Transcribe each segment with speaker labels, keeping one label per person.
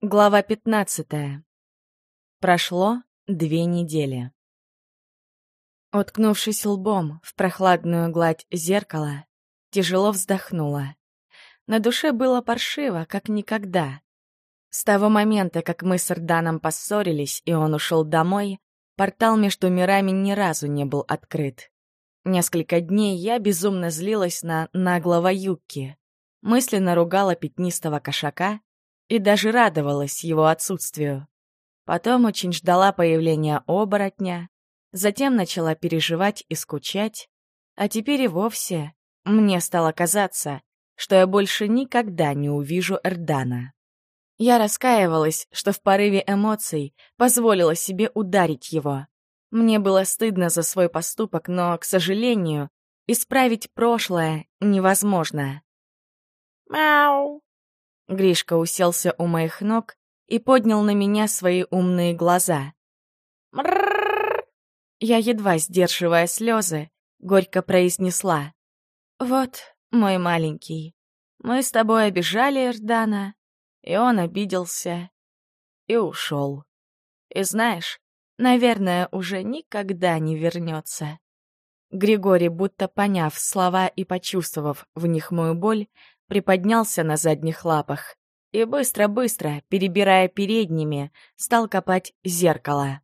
Speaker 1: Глава 15. Прошло две недели. Уткнувшись лбом в прохладную гладь зеркала, тяжело вздохнула. На душе было паршиво, как никогда. С того момента, как мы с Эрданом поссорились, и он ушел домой, портал между мирами ни разу не был открыт. Несколько дней я безумно злилась на наглого Юки. Мысленно ругала пятнистого кошака и даже радовалась его отсутствию. Потом очень ждала появления оборотня, затем начала переживать и скучать, а теперь и вовсе мне стало казаться, что я больше никогда не увижу Эрдана. Я раскаивалась, что в порыве эмоций позволила себе ударить его. Мне было стыдно за свой поступок, но, к сожалению, исправить прошлое невозможно. «Мяу!» Гришка уселся у моих ног и поднял на меня свои умные глаза. «Мррррр!» Я, едва сдерживая слезы, горько произнесла. «Вот, мой маленький, мы с тобой обижали Эрдана, и он обиделся и ушел. И знаешь, наверное, уже никогда не вернется». Григорий, будто поняв слова и почувствовав в них мою боль, приподнялся на задних лапах и быстро-быстро, перебирая передними, стал копать зеркало.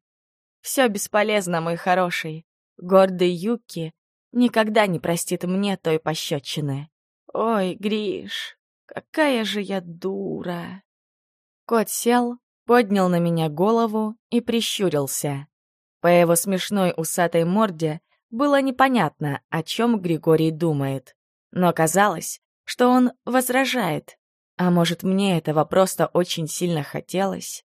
Speaker 1: «Все бесполезно, мой хороший. Гордый Юки никогда не простит мне той пощечины. Ой, Гриш, какая же я дура!» Кот сел, поднял на меня голову и прищурился. По его смешной усатой морде было непонятно, о чем Григорий думает. Но казалось, что он возражает. А может, мне этого просто очень сильно хотелось?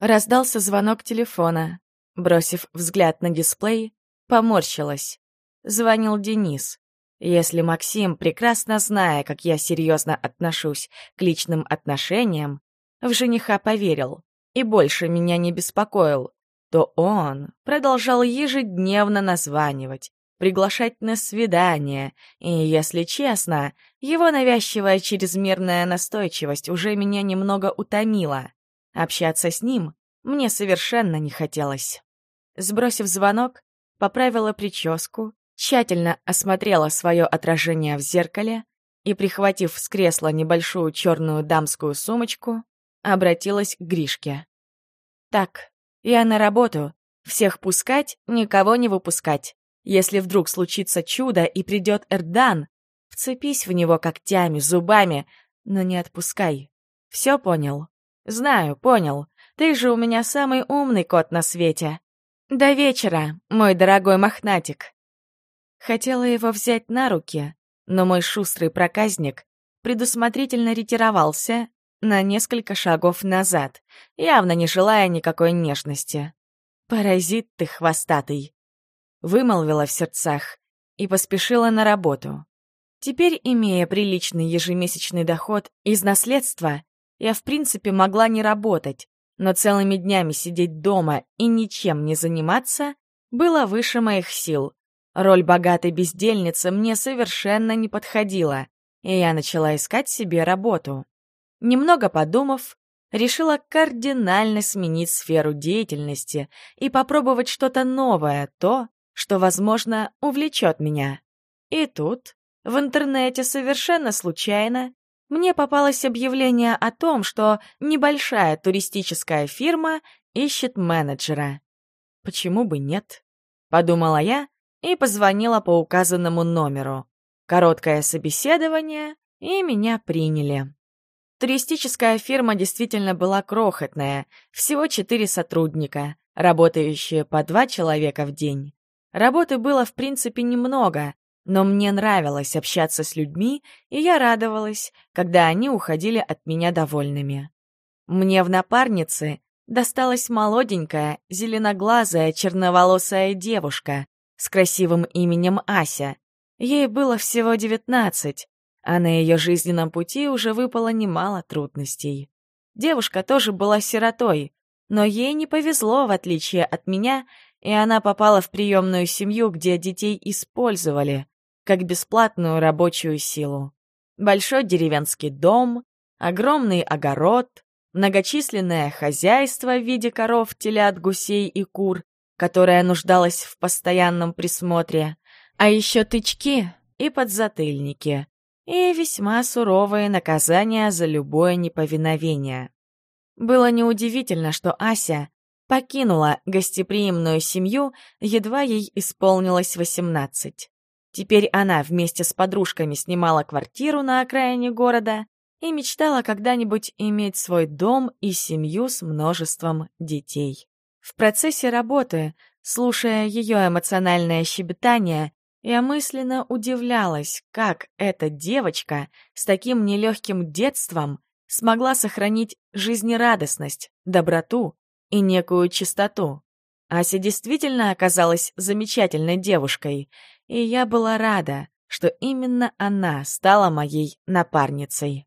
Speaker 1: Раздался звонок телефона. Бросив взгляд на дисплей, поморщилась. Звонил Денис. Если Максим, прекрасно зная, как я серьезно отношусь к личным отношениям, в жениха поверил и больше меня не беспокоил, то он продолжал ежедневно названивать, приглашать на свидание, и, если честно, его навязчивая чрезмерная настойчивость уже меня немного утомила. Общаться с ним мне совершенно не хотелось. Сбросив звонок, поправила прическу, тщательно осмотрела свое отражение в зеркале и, прихватив с кресла небольшую черную дамскую сумочку, обратилась к Гришке. «Так, я на работу. Всех пускать, никого не выпускать. Если вдруг случится чудо и придет Эрдан, вцепись в него когтями, зубами, но не отпускай. Все понял? Знаю, понял. Ты же у меня самый умный кот на свете. До вечера, мой дорогой мохнатик. Хотела его взять на руки, но мой шустрый проказник предусмотрительно ретировался на несколько шагов назад, явно не желая никакой нежности. Паразит ты хвостатый вымолвила в сердцах и поспешила на работу. Теперь, имея приличный ежемесячный доход из наследства, я в принципе могла не работать, но целыми днями сидеть дома и ничем не заниматься было выше моих сил. Роль богатой бездельницы мне совершенно не подходила, и я начала искать себе работу. Немного подумав, решила кардинально сменить сферу деятельности и попробовать что-то новое, то, что, возможно, увлечет меня. И тут, в интернете совершенно случайно, мне попалось объявление о том, что небольшая туристическая фирма ищет менеджера. Почему бы нет? Подумала я и позвонила по указанному номеру. Короткое собеседование, и меня приняли. Туристическая фирма действительно была крохотная, всего четыре сотрудника, работающие по два человека в день. Работы было, в принципе, немного, но мне нравилось общаться с людьми, и я радовалась, когда они уходили от меня довольными. Мне в напарнице досталась молоденькая, зеленоглазая, черноволосая девушка с красивым именем Ася. Ей было всего девятнадцать, а на ее жизненном пути уже выпало немало трудностей. Девушка тоже была сиротой, но ей не повезло, в отличие от меня, и она попала в приемную семью, где детей использовали как бесплатную рабочую силу. Большой деревенский дом, огромный огород, многочисленное хозяйство в виде коров, телят, гусей и кур, которое нуждалось в постоянном присмотре, а еще тычки и подзатыльники, и весьма суровые наказания за любое неповиновение. Было неудивительно, что Ася покинула гостеприимную семью, едва ей исполнилось восемнадцать. Теперь она вместе с подружками снимала квартиру на окраине города и мечтала когда-нибудь иметь свой дом и семью с множеством детей. В процессе работы, слушая ее эмоциональное щебетание, я мысленно удивлялась, как эта девочка с таким нелегким детством смогла сохранить жизнерадостность, доброту и некую чистоту. Ася действительно оказалась замечательной девушкой, и я была рада, что именно она стала моей напарницей.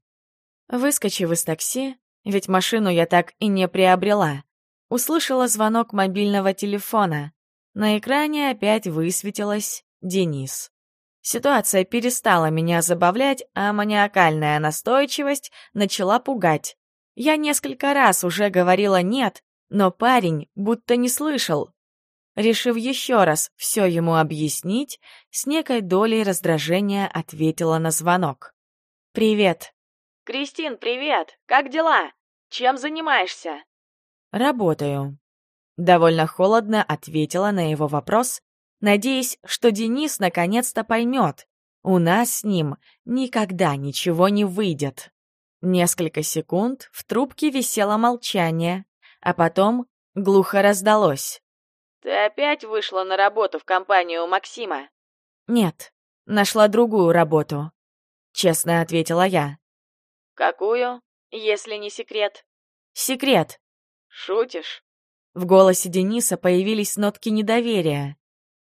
Speaker 1: Выскочив из такси, ведь машину я так и не приобрела, услышала звонок мобильного телефона. На экране опять высветилось «Денис». Ситуация перестала меня забавлять, а маниакальная настойчивость начала пугать. Я несколько раз уже говорила «нет», но парень будто не слышал. Решив еще раз все ему объяснить, с некой долей раздражения ответила на звонок. «Привет». «Кристин, привет! Как дела? Чем занимаешься?» «Работаю». Довольно холодно ответила на его вопрос, надеясь, что Денис наконец-то поймет. У нас с ним никогда ничего не выйдет. Несколько секунд в трубке висело молчание, а потом глухо раздалось. «Ты опять вышла на работу в компанию Максима?» «Нет, нашла другую работу», — честно ответила я. «Какую, если не секрет?» «Секрет». «Шутишь?» В голосе Дениса появились нотки недоверия.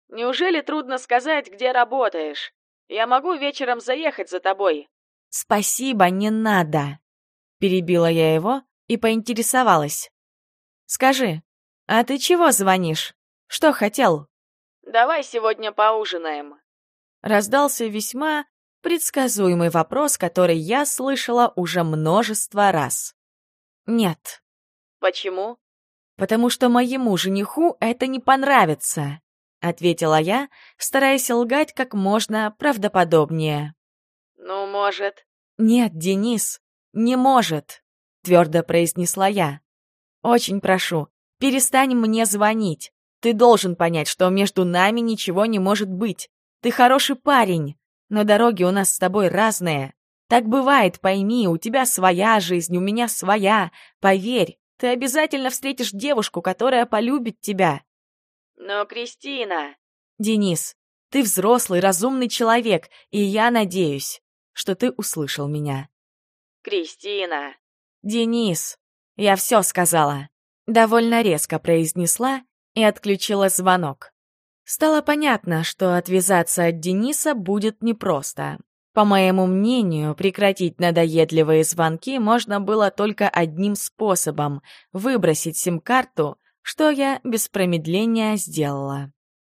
Speaker 1: «Неужели трудно сказать, где работаешь? Я могу вечером заехать за тобой». «Спасибо, не надо!» Перебила я его и поинтересовалась. «Скажи, а ты чего звонишь? Что хотел?» «Давай сегодня поужинаем». Раздался весьма предсказуемый вопрос, который я слышала уже множество раз. «Нет». «Почему?» «Потому что моему жениху это не понравится», — ответила я, стараясь лгать как можно правдоподобнее. «Ну, может...» «Нет, Денис, не может», — твердо произнесла я. «Очень прошу, перестань мне звонить. Ты должен понять, что между нами ничего не может быть. Ты хороший парень, но дороги у нас с тобой разные. Так бывает, пойми, у тебя своя жизнь, у меня своя. Поверь, ты обязательно встретишь девушку, которая полюбит тебя». «Но, Кристина...» «Денис, ты взрослый, разумный человек, и я надеюсь, что ты услышал меня. «Кристина!» «Денис!» Я все сказала. Довольно резко произнесла и отключила звонок. Стало понятно, что отвязаться от Дениса будет непросто. По моему мнению, прекратить надоедливые звонки можно было только одним способом — выбросить сим-карту, что я без промедления сделала.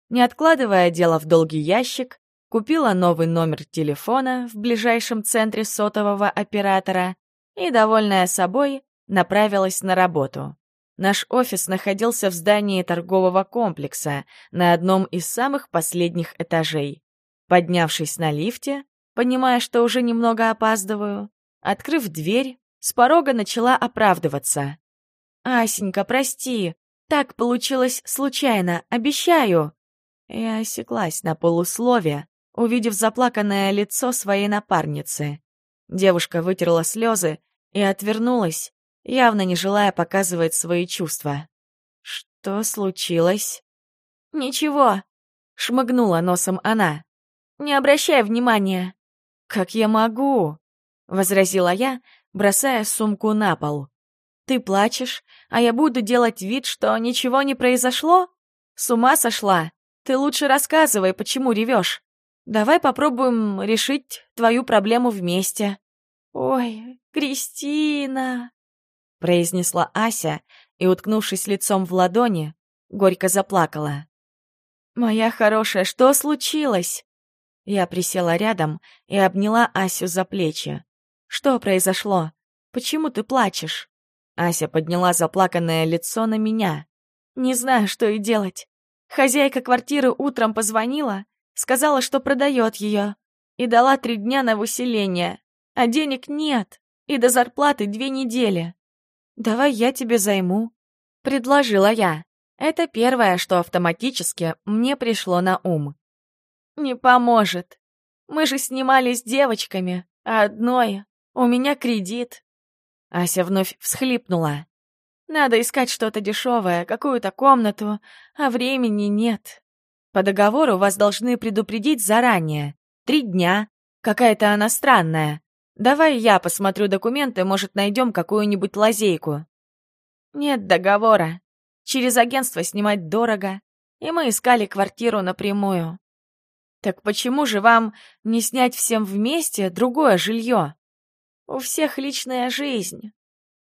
Speaker 1: Не откладывая дело в долгий ящик, купила новый номер телефона в ближайшем центре сотового оператора и, довольная собой, направилась на работу. Наш офис находился в здании торгового комплекса на одном из самых последних этажей. Поднявшись на лифте, понимая, что уже немного опаздываю, открыв дверь, с порога начала оправдываться. «Асенька, прости, так получилось случайно, обещаю!» Я осеклась на полуслове, увидев заплаканное лицо своей напарницы. Девушка вытерла слезы и отвернулась, явно не желая показывать свои чувства. «Что случилось?» «Ничего», — шмыгнула носом она. «Не обращай внимания». «Как я могу?» — возразила я, бросая сумку на пол. «Ты плачешь, а я буду делать вид, что ничего не произошло? С ума сошла? Ты лучше рассказывай, почему ревешь. Давай попробуем решить твою проблему вместе». «Ой, Кристина!» — произнесла Ася и, уткнувшись лицом в ладони, горько заплакала. «Моя хорошая, что случилось?» Я присела рядом и обняла Асю за плечи. «Что произошло? Почему ты плачешь?» Ася подняла заплаканное лицо на меня. «Не знаю, что и делать. Хозяйка квартиры утром позвонила, сказала, что продает ее, и дала три дня на выселение, а денег нет, и до зарплаты две недели. Давай я тебе займу», — предложила я. Это первое, что автоматически мне пришло на ум. «Не поможет. Мы же снимали с девочками, одной у меня кредит». Ася вновь всхлипнула. «Надо искать что-то дешевое, какую-то комнату, а времени нет. По договору вас должны предупредить заранее. Три дня. Какая-то она странная. Давай я посмотрю документы, может, найдем какую-нибудь лазейку». «Нет договора. Через агентство снимать дорого, и мы искали квартиру напрямую. Так почему же вам не снять всем вместе другое жилье? У всех личная жизнь.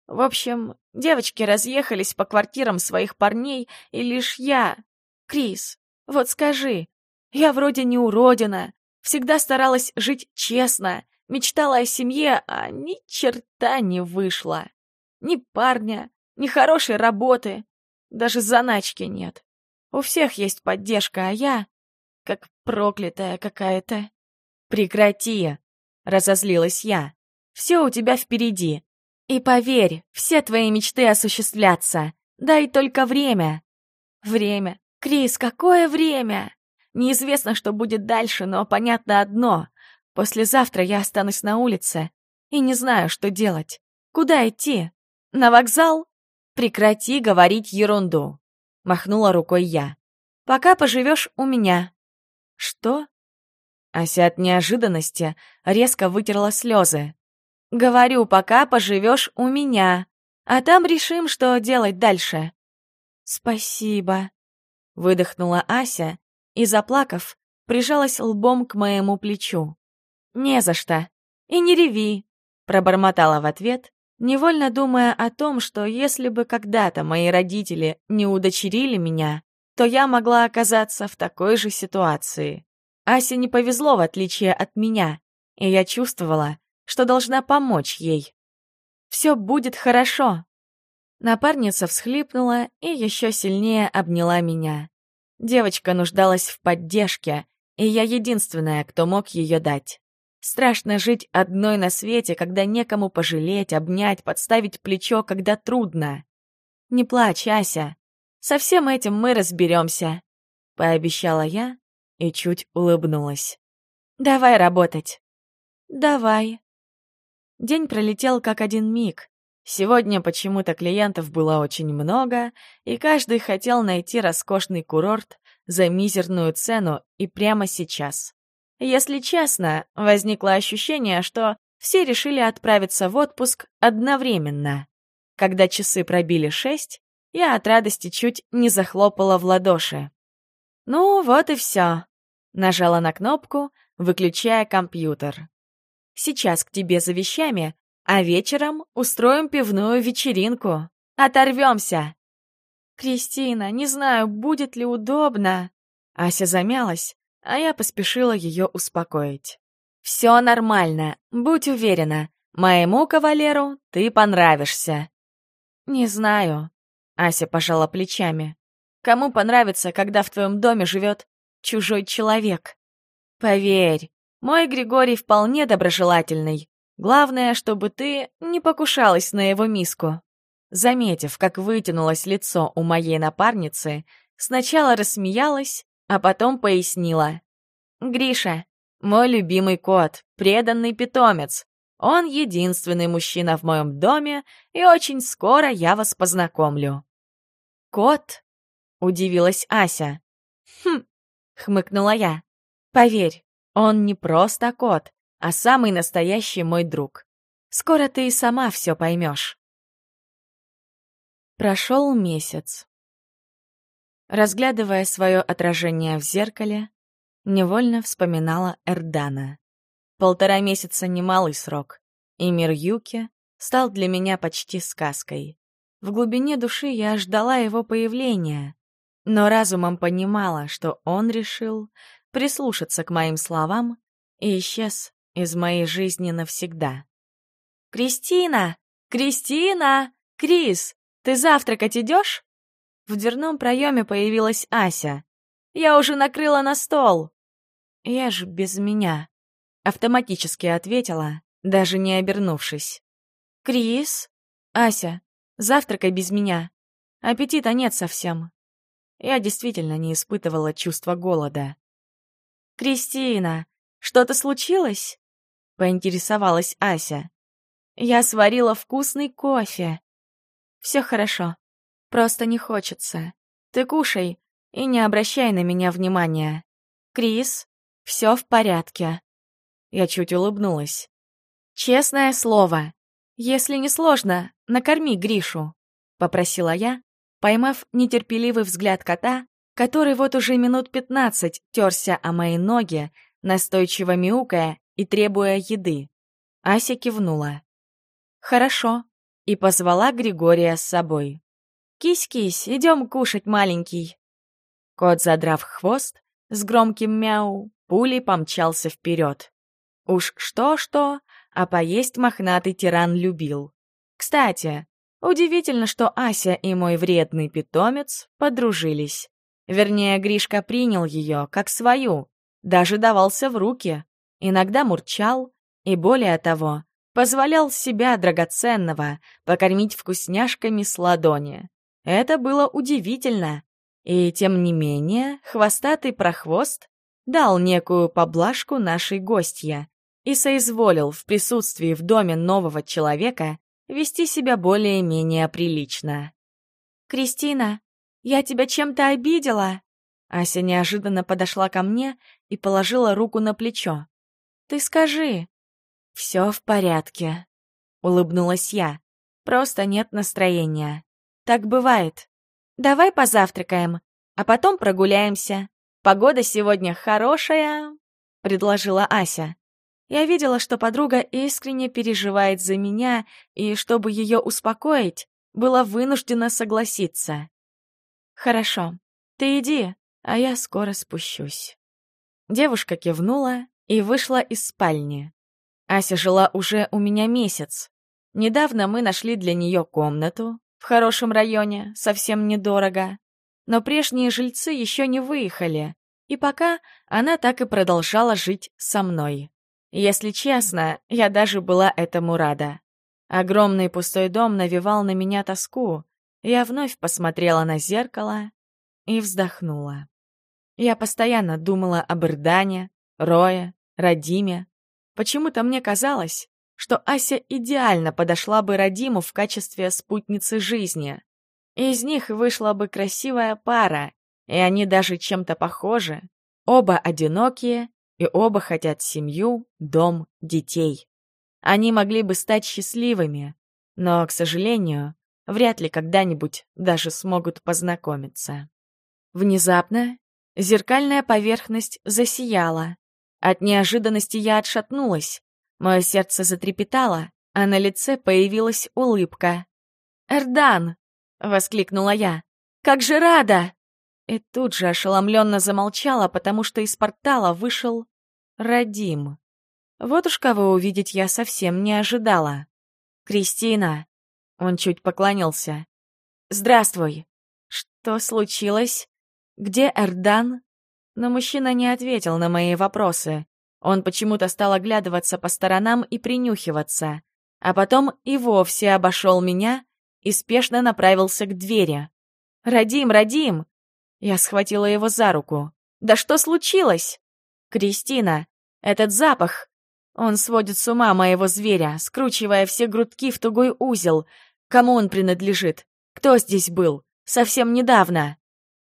Speaker 1: В общем, девочки разъехались по квартирам своих парней, и лишь я... Крис, вот скажи, я вроде не уродина, всегда старалась жить честно, мечтала о семье, а ни черта не вышло. Ни парня, ни хорошей работы, даже заначки нет. У всех есть поддержка, а я... как проклятая какая-то. Прекрати, разозлилась я. Все у тебя впереди. И поверь, все твои мечты осуществлятся. Дай только время. Время. Крис, какое время? Неизвестно, что будет дальше, но понятно одно. Послезавтра я останусь на улице и не знаю, что делать. Куда идти? На вокзал? Прекрати говорить ерунду. Махнула рукой я. Пока поживешь у меня. Что? Ася от неожиданности резко вытерла слезы. Говорю, пока поживешь у меня, а там решим, что делать дальше. Спасибо, выдохнула Ася и, заплакав, прижалась лбом к моему плечу. Не за что. И не реви, пробормотала в ответ, невольно думая о том, что если бы когда-то мои родители не удочерили меня, то я могла оказаться в такой же ситуации. Асе не повезло, в отличие от меня, и я чувствовала, что должна помочь ей. Все будет хорошо. Напарница всхлипнула и еще сильнее обняла меня. Девочка нуждалась в поддержке, и я единственная, кто мог ее дать. Страшно жить одной на свете, когда некому пожалеть, обнять, подставить плечо, когда трудно. Не плачь, Ася. Со всем этим мы разберемся, пообещала я и чуть улыбнулась. Давай работать. Давай. День пролетел как один миг. Сегодня почему-то клиентов было очень много, и каждый хотел найти роскошный курорт за мизерную цену и прямо сейчас. Если честно, возникло ощущение, что все решили отправиться в отпуск одновременно. Когда часы пробили шесть, я от радости чуть не захлопала в ладоши. «Ну, вот и все», — нажала на кнопку, выключая компьютер. Сейчас к тебе за вещами, а вечером устроим пивную вечеринку. Оторвемся!» «Кристина, не знаю, будет ли удобно...» Ася замялась, а я поспешила ее успокоить. «Все нормально, будь уверена. Моему кавалеру ты понравишься». «Не знаю», — Ася пожала плечами. «Кому понравится, когда в твоем доме живет чужой человек? Поверь, мой Григорий вполне доброжелательный. Главное, чтобы ты не покушалась на его миску. Заметив, как вытянулось лицо у моей напарницы, сначала рассмеялась, а потом пояснила. «Гриша, мой любимый кот, преданный питомец. Он единственный мужчина в моем доме, и очень скоро я вас познакомлю». «Кот?» — удивилась Ася. «Хм», — хмыкнула я. «Поверь, он не просто кот, а самый настоящий мой друг. Скоро ты и сама все поймешь. Прошел месяц. Разглядывая свое отражение в зеркале, невольно вспоминала Эрдана. Полтора месяца — немалый срок, и мир Юки стал для меня почти сказкой. В глубине души я ждала его появления, но разумом понимала, что он решил прислушаться к моим словам и исчез из моей жизни навсегда. «Кристина! Кристина! «Крис, ты завтракать идешь?» В дверном проеме появилась Ася. «Я уже накрыла на стол!» «Я ж без меня», — автоматически ответила, даже не обернувшись. «Крис? Ася, завтракай без меня. Аппетита нет совсем». Я действительно не испытывала чувства голода. «Кристина, что-то случилось?» — поинтересовалась Ася. «Я сварила вкусный кофе». «Все хорошо. Просто не хочется. Ты кушай и не обращай на меня внимания. Крис, все в порядке». Я чуть улыбнулась. «Честное слово. Если не сложно, накорми Гришу», — попросила я, поймав нетерпеливый взгляд кота, который вот уже минут пятнадцать терся о мои ноги, настойчиво мяукая и требуя еды. Ася кивнула. «Хорошо», и позвала Григория с собой. «Кись-кись, идем кушать, маленький». Кот, задрав хвост, с громким мяу, пулей помчался вперед. Уж что-что, а поесть мохнатый тиран любил. Кстати, удивительно, что Ася и мой вредный питомец подружились. Вернее, Гришка принял ее как свою, даже давался в руки, иногда мурчал и, более того, позволял себя драгоценного покормить вкусняшками с ладони. Это было удивительно. И, тем не менее, хвостатый прохвост дал некую поблажку нашей гостье и соизволил в присутствии в доме нового человека вести себя более-менее прилично. «Кристина, я тебя чем-то обидела?» Ася неожиданно подошла ко мне и положила руку на плечо. «Ты скажи». «Все в порядке», — улыбнулась я. «Просто нет настроения. Так бывает. Давай позавтракаем, а потом прогуляемся. Погода сегодня хорошая», — предложила Ася. Я видела, что подруга искренне переживает за меня, и, чтобы ее успокоить, была вынуждена согласиться. «Хорошо, ты иди, а я скоро спущусь». Девушка кивнула и вышла из спальни. Ася жила уже у меня месяц. Недавно мы нашли для нее комнату в хорошем районе, совсем недорого. Но прежние жильцы еще не выехали, и пока она так и продолжала жить со мной. Если честно, я даже была этому рада. Огромный пустой дом навевал на меня тоску, я вновь посмотрела на зеркало и вздохнула. Я постоянно думала об Ирдане, Рое, Радиме. Почему-то мне казалось, что Ася идеально подошла бы Радиму в качестве спутницы жизни. Из них вышла бы красивая пара, и они даже чем-то похожи. Оба одинокие, и оба хотят семью, дом, детей. Они могли бы стать счастливыми, но, к сожалению, вряд ли когда-нибудь даже смогут познакомиться. Внезапно зеркальная поверхность засияла. От неожиданности я отшатнулась. Мое сердце затрепетало, а на лице появилась улыбка. «Эрдан!» — воскликнула я. «Как же рада!» И тут же ошеломленно замолчала, потому что из портала вышел Радим. Вот уж кого увидеть я совсем не ожидала. «Кристина!» Он чуть поклонился. «Здравствуй!» «Что случилось? Где Эрдан?» Но мужчина не ответил на мои вопросы. Он почему-то стал оглядываться по сторонам и принюхиваться. А потом и вовсе обошел меня и спешно направился к двери. «Радим, Радим!» Я схватила его за руку. «Да что случилось?» «Кристина, этот запах! Он сводит с ума моего зверя, скручивая все грудки в тугой узел. Кому он принадлежит? Кто здесь был? Совсем недавно?»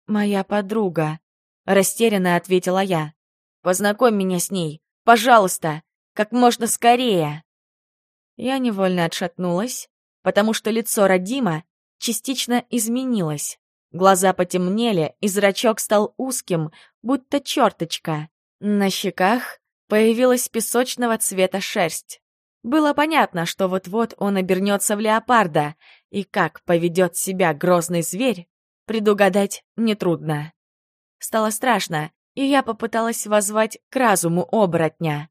Speaker 1: «Моя подруга», — растерянно ответила я. «Познакомь меня с ней, пожалуйста, как можно скорее». Я невольно отшатнулась, потому что лицо Радима частично изменилось. Глаза потемнели, и зрачок стал узким, будто черточка. На щеках появилась песочного цвета шерсть. Было понятно, что вот-вот он обернется в леопарда, и как поведет себя грозный зверь, предугадать нетрудно. Стало страшно, и я попыталась воззвать к разуму оборотня.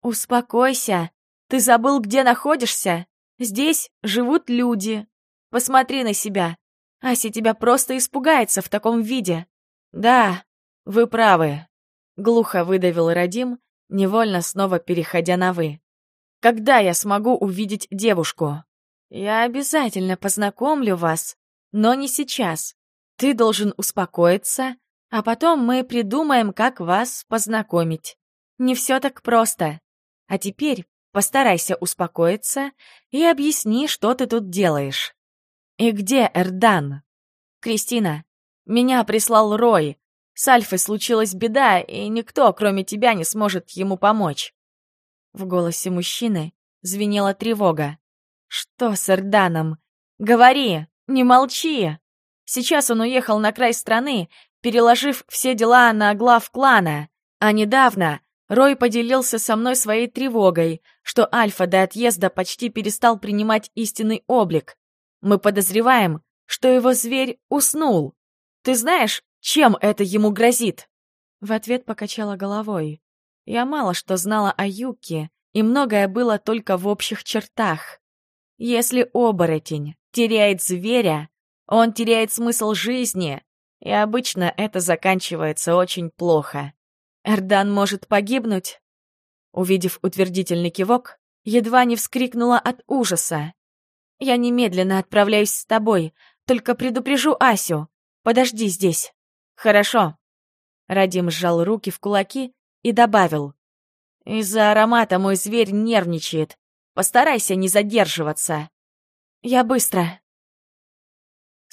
Speaker 1: «Успокойся! Ты забыл, где находишься? Здесь живут люди. Посмотри на себя. Ася тебя просто испугается в таком виде. Да, вы правы. Глухо выдавил Радим, невольно снова переходя на «вы». Когда я смогу увидеть девушку? Я обязательно познакомлю вас, но не сейчас. Ты должен успокоиться, а потом мы придумаем, как вас познакомить. Не все так просто. А теперь постарайся успокоиться и объясни, что ты тут делаешь. И где Эрдан? Кристина, меня прислал Рой. С Альфой случилась беда, и никто, кроме тебя, не сможет ему помочь. В голосе мужчины звенела тревога. Что с Эрданом? Говори, не молчи. Сейчас он уехал на край страны, переложив все дела на глав клана. А недавно Рой поделился со мной своей тревогой, что Альфа до отъезда почти перестал принимать истинный облик. Мы подозреваем, что его зверь уснул. Ты знаешь, чем это ему грозит?» В ответ покачала головой. Я мало что знала о Юке, и многое было только в общих чертах. Если оборотень теряет зверя, он теряет смысл жизни, и обычно это заканчивается очень плохо. Эрдан может погибнуть? Увидев утвердительный кивок, едва не вскрикнула от ужаса. «Я немедленно отправляюсь с тобой, только предупрежу Асю. Подожди здесь». «Хорошо». Радим сжал руки в кулаки и добавил. «Из-за аромата мой зверь нервничает. Постарайся не задерживаться». «Я быстро»,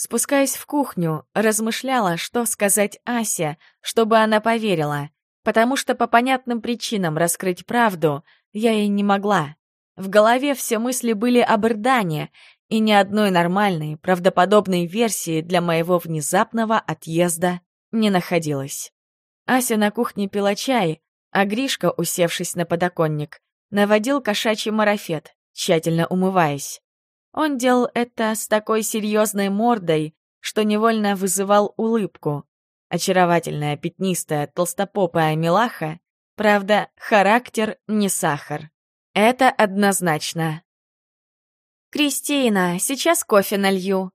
Speaker 1: Спускаясь в кухню, размышляла, что сказать Асе, чтобы она поверила, потому что по понятным причинам раскрыть правду я ей не могла. В голове все мысли были об Ирдане, и ни одной нормальной, правдоподобной версии для моего внезапного отъезда не находилось. Ася на кухне пила чай, а Гришка, усевшись на подоконник, наводил кошачий марафет, тщательно умываясь. Он делал это с такой серьезной мордой, что невольно вызывал улыбку. Очаровательная, пятнистая, толстопопая милаха, правда, характер не сахар. Это однозначно. «Кристина, сейчас кофе налью».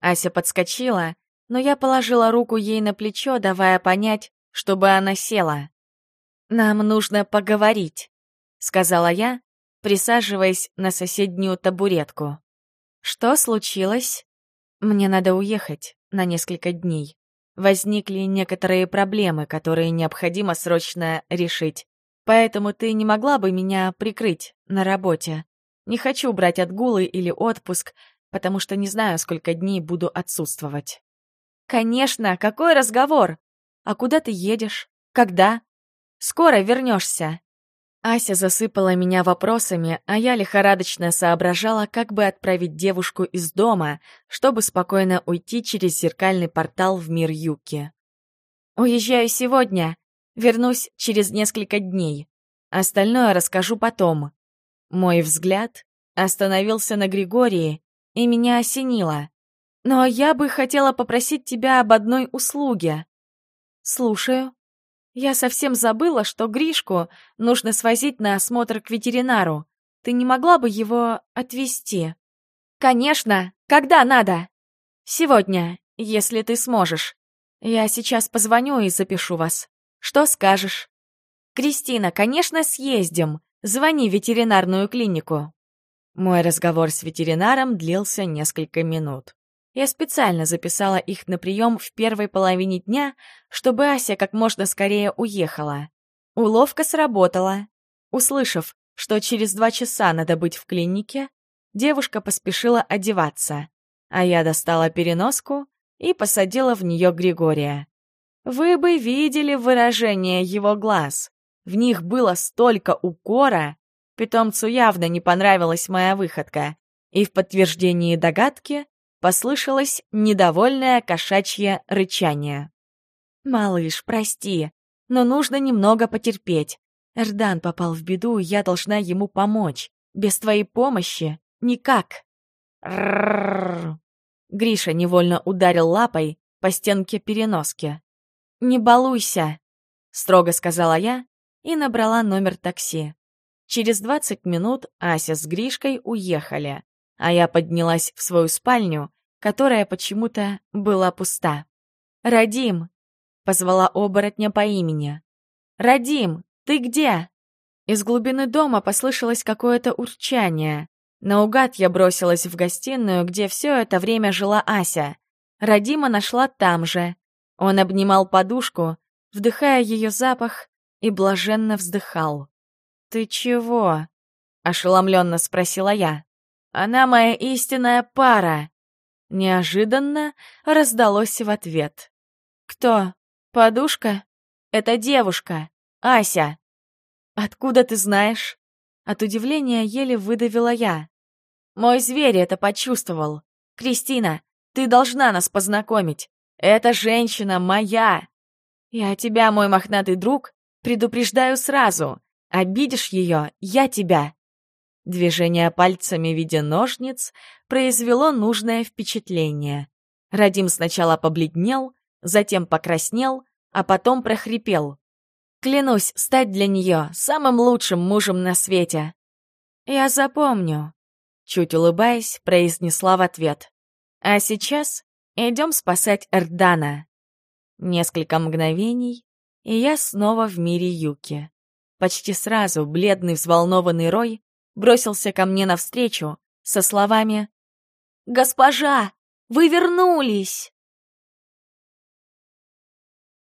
Speaker 1: Ася подскочила, но я положила руку ей на плечо, давая понять, чтобы она села. «Нам нужно поговорить», — сказала я, присаживаясь на соседнюю табуретку. Что случилось? Мне надо уехать на несколько дней. Возникли некоторые проблемы, которые необходимо срочно решить. Поэтому ты не могла бы меня прикрыть на работе. Не хочу брать отгулы или отпуск, потому что не знаю, сколько дней буду отсутствовать. Конечно, какой разговор? А куда ты едешь? Когда? Скоро вернешься. Ася засыпала меня вопросами, а я лихорадочно соображала, как бы отправить девушку из дома, чтобы спокойно уйти через зеркальный портал в мир Юки. «Уезжаю сегодня, вернусь через несколько дней. Остальное расскажу потом». Мой взгляд остановился на Григории, и меня осенило. «Но я бы хотела попросить тебя об одной услуге». «Слушаю», я совсем забыла, что Гришку нужно свозить на осмотр к ветеринару. Ты не могла бы его отвезти? Конечно, когда надо? Сегодня, если ты сможешь. Я сейчас позвоню и запишу вас. Что скажешь? Кристина, конечно, съездим. Звони в ветеринарную клинику. Мой разговор с ветеринаром длился несколько минут. Я специально записала их на прием в первой половине дня, чтобы Ася как можно скорее уехала. Уловка сработала. Услышав, что через два часа надо быть в клинике, девушка поспешила одеваться, а я достала переноску и посадила в нее Григория. Вы бы видели выражение его глаз. В них было столько укора. Питомцу явно не понравилась моя выходка. И в подтверждении догадки послышалось недовольное кошачье рычание. «Малыш, прости, но нужно немного потерпеть. Эрдан попал в беду, и я должна ему помочь. Без твоей помощи никак». Гриша невольно ударил лапой по стенке переноски. «Не балуйся», — строго сказала я и набрала номер такси. Через двадцать минут Ася с Гришкой уехали, а я поднялась в свою спальню, которая почему-то была пуста. «Радим!» — позвала оборотня по имени. «Радим, ты где?» Из глубины дома послышалось какое-то урчание. Наугад я бросилась в гостиную, где все это время жила Ася. Радима нашла там же. Он обнимал подушку, вдыхая ее запах, и блаженно вздыхал. «Ты чего?» — ошеломленно спросила я. «Она моя истинная пара!» Неожиданно раздалось в ответ. «Кто? Подушка? Это девушка. Ася!» «Откуда ты знаешь?» От удивления еле выдавила я. «Мой зверь это почувствовал. Кристина, ты должна нас познакомить. Эта женщина моя. Я тебя, мой мохнатый друг, предупреждаю сразу. Обидишь ее, я тебя». Движение пальцами в виде ножниц произвело нужное впечатление. Радим сначала побледнел, затем покраснел, а потом прохрипел. Клянусь стать для нее самым лучшим мужем на свете. Я запомню. Чуть улыбаясь, произнесла в ответ. А сейчас идем спасать Эрдана. Несколько мгновений, и я снова в мире Юки. Почти сразу бледный взволнованный Рой бросился ко мне навстречу со словами «Госпожа, вы вернулись!»